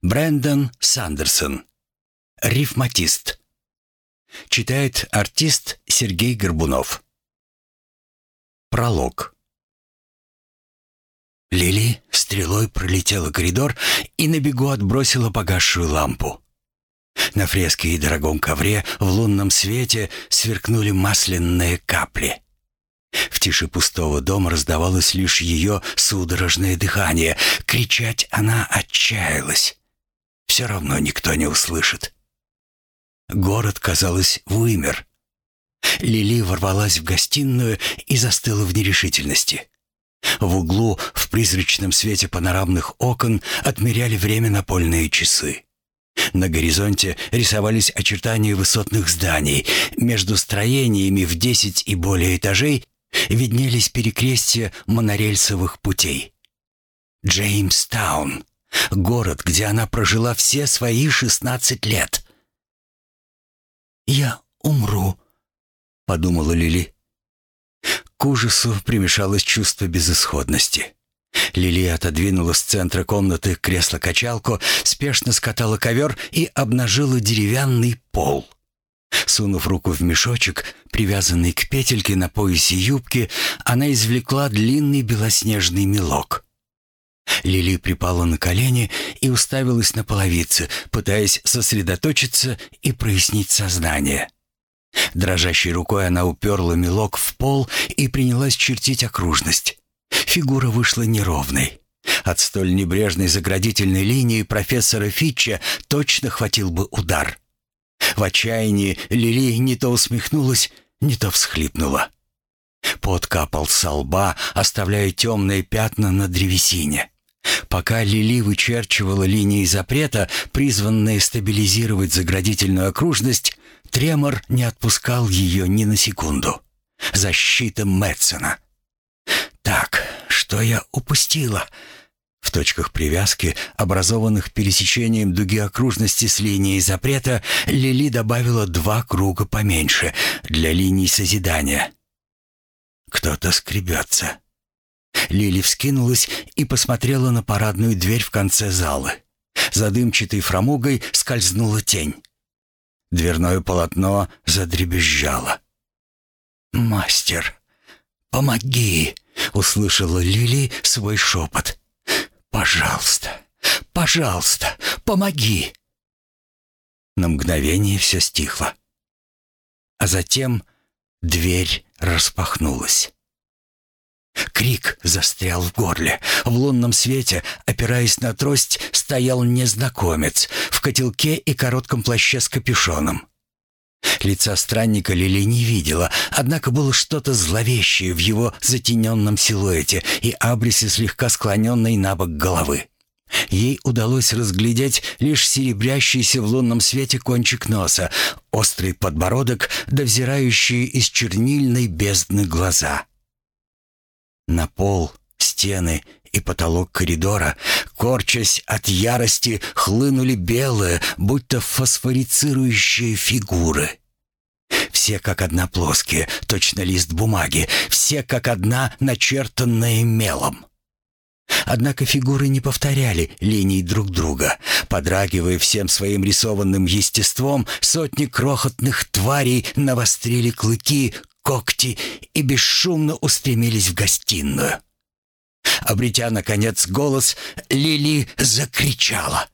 Брэндон Сандерсон. Рифматист. Читает артист Сергей Горбунов. Пролог. Лили стрелой пролетела коридор и на бегу отбросила погасшую лампу. На фреске и дорогом ковре в лунном свете сверкнули масляные капли. В тиши пустого дома раздавалось лишь ее судорожное дыхание. Кричать она отчаялась. Все равно никто не услышит. Город, казалось, вымер. Лили ворвалась в гостиную и застыла в нерешительности. В углу, в призрачном свете панорамных окон, отмеряли время напольные часы. На горизонте рисовались очертания высотных зданий. Между строениями в десять и более этажей виднелись перекрестия монорельсовых путей. Джеймстаун. Город, где она прожила все свои шестнадцать лет. «Я умру», — подумала Лили. К ужасу примешалось чувство безысходности. Лили отодвинула с центра комнаты кресло-качалку, спешно скатала ковер и обнажила деревянный пол. Сунув руку в мешочек, привязанный к петельке на поясе юбки, она извлекла длинный белоснежный мелок. Лили припала на колени и уставилась на половицы, пытаясь сосредоточиться и прояснить сознание. Дрожащей рукой она уперла мелок в пол и принялась чертить окружность. Фигура вышла неровной. От столь небрежной заградительной линии профессора Фитча точно хватил бы удар. В отчаянии Лили не то усмехнулась, не то всхлипнула. Пот капал со лба, оставляя темные пятна на древесине. Пока Лили вычерчивала линии запрета, призванные стабилизировать заградительную окружность, тремор не отпускал ее ни на секунду. Защита Мэтсона. «Так, что я упустила?» В точках привязки, образованных пересечением дуги окружности с линией запрета, Лили добавила два круга поменьше для линий созидания. Кто-то скребется. Лили вскинулась и посмотрела на парадную дверь в конце зала. За дымчатой фрамугой скользнула тень. Дверное полотно задребезжало. «Мастер, помоги!» — услышала Лили свой шепот. «Пожалуйста, пожалуйста, помоги!» На мгновение все стихло. А затем дверь распахнулась. Крик застрял в горле. В лунном свете, опираясь на трость, стоял незнакомец в котелке и коротком плаще с капюшоном. Лица странника Лили не видела, однако было что-то зловещее в его затененном силуэте и абрисе слегка склоненной на бок головы. Ей удалось разглядеть лишь серебрящийся в лунном свете кончик носа, острый подбородок да взирающие из чернильной бездны глаза. На пол, стены и потолок коридора, корчась от ярости, хлынули белые, будто фосфорицирующие фигуры. Все как одна плоские, точно лист бумаги, все как одна начертанная мелом. Однако фигуры не повторяли линий друг друга. Подрагивая всем своим рисованным естеством, сотни крохотных тварей навострили клыки, когти и бесшумно устремились в гостиную. Обретя, наконец, голос, Лили закричала.